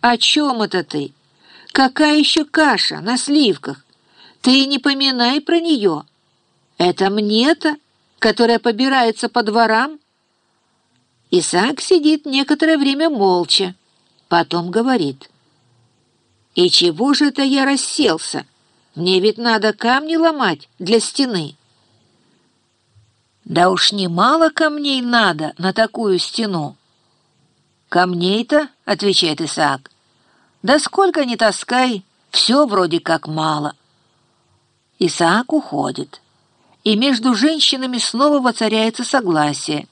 «О чем это ты? Какая еще каша на сливках? Ты не поминай про нее. Это мне-то, которая побирается по дворам?» Исаак сидит некоторое время молча, потом говорит. «И чего же это я расселся? Мне ведь надо камни ломать для стены». «Да уж немало камней надо на такую стену». «Камней-то, — отвечает Исаак, — да сколько ни таскай, все вроде как мало». Исаак уходит, и между женщинами снова воцаряется согласие.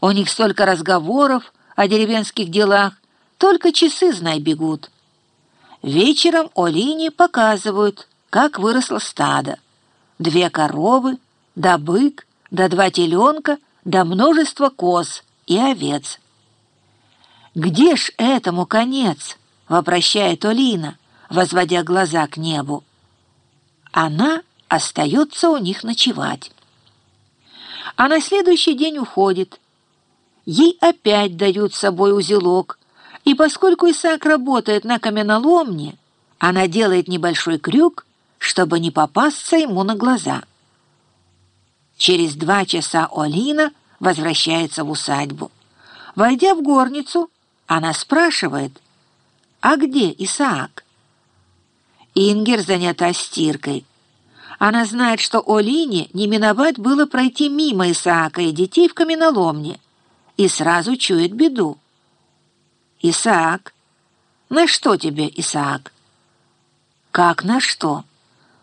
У них столько разговоров о деревенских делах, только часы, знай, бегут. Вечером Олине показывают, как выросло стадо. Две коровы, да бык, да два теленка, да множество коз и овец. «Где ж этому конец?» — вопрощает Олина, возводя глаза к небу. Она остается у них ночевать. А на следующий день уходит. Ей опять дают с собой узелок, и поскольку Исаак работает на каменоломне, она делает небольшой крюк, чтобы не попасться ему на глаза. Через два часа Олина возвращается в усадьбу. Войдя в горницу, она спрашивает, «А где Исаак?» Ингер занята стиркой. Она знает, что Олине не миновать было пройти мимо Исаака и детей в каменоломне, и сразу чует беду. «Исаак, на что тебе, Исаак?» «Как на что?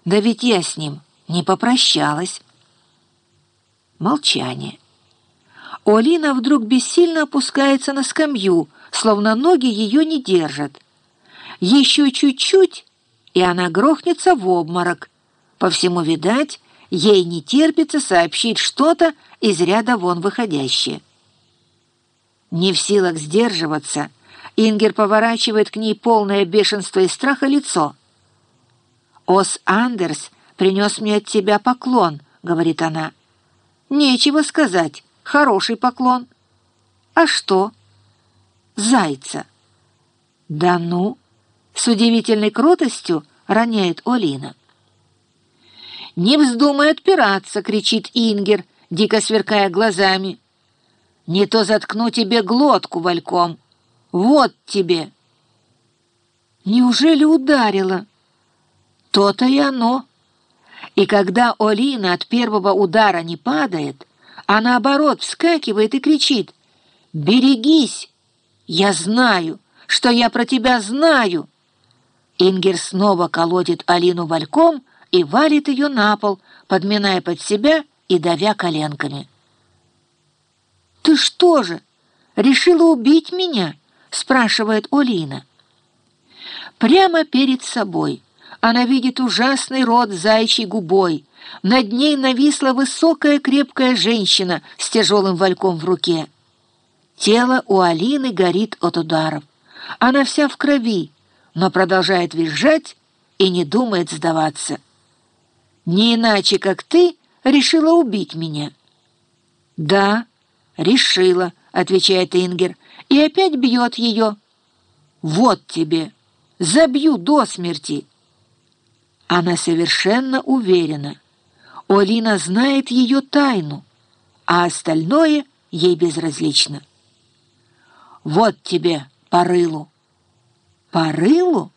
Да ведь я с ним не попрощалась». Молчание. Олина вдруг бессильно опускается на скамью, словно ноги ее не держат. Еще чуть-чуть, и она грохнется в обморок. По всему, видать, ей не терпится сообщить что-то из ряда вон выходящее. Не в силах сдерживаться, Ингер поворачивает к ней полное бешенство и страха лицо. «Ос Андерс принес мне от тебя поклон», — говорит она. Нечего сказать, хороший поклон. А что? Зайца. Да ну, с удивительной кротостью роняет Олина. «Не вздумай отпираться!» — кричит Ингер, дико сверкая глазами. «Не то заткну тебе глотку вальком. Вот тебе!» Неужели ударила? То-то и оно. И когда Олина от первого удара не падает, а наоборот вскакивает и кричит «Берегись! Я знаю, что я про тебя знаю!» Ингер снова колотит Алину вальком и валит ее на пол, подминая под себя и давя коленками. «Ты что же, решила убить меня?» — спрашивает Олина. Прямо перед собой — она видит ужасный рот зайчьей губой. Над ней нависла высокая крепкая женщина с тяжелым вальком в руке. Тело у Алины горит от ударов. Она вся в крови, но продолжает визжать и не думает сдаваться. «Не иначе, как ты решила убить меня». «Да, решила», — отвечает Ингер, и опять бьет ее. «Вот тебе! Забью до смерти!» Она совершенно уверена. Олина знает ее тайну, а остальное ей безразлично. «Вот тебе по рылу». «По рылу?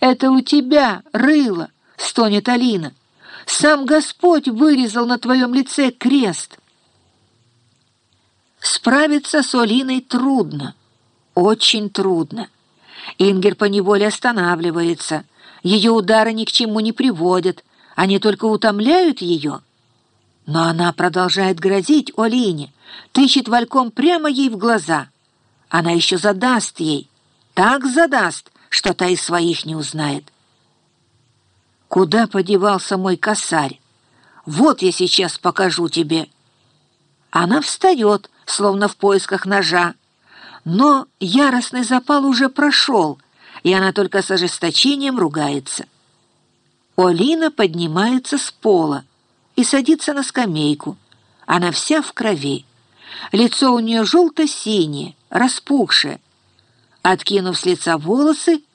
Это у тебя рыло», — стонет Алина. «Сам Господь вырезал на твоем лице крест». Справиться с Олиной трудно, очень трудно. Ингер поневоле останавливается — ее удары ни к чему не приводят, они только утомляют ее. Но она продолжает грозить Олине, тычет вальком прямо ей в глаза. Она еще задаст ей, так задаст, что та из своих не узнает. Куда подевался мой косарь? Вот я сейчас покажу тебе. Она встает, словно в поисках ножа. Но яростный запал уже прошел, и она только с ожесточением ругается. Олина поднимается с пола и садится на скамейку. Она вся в крови. Лицо у нее желто-синее, распухшее. Откинув с лица волосы,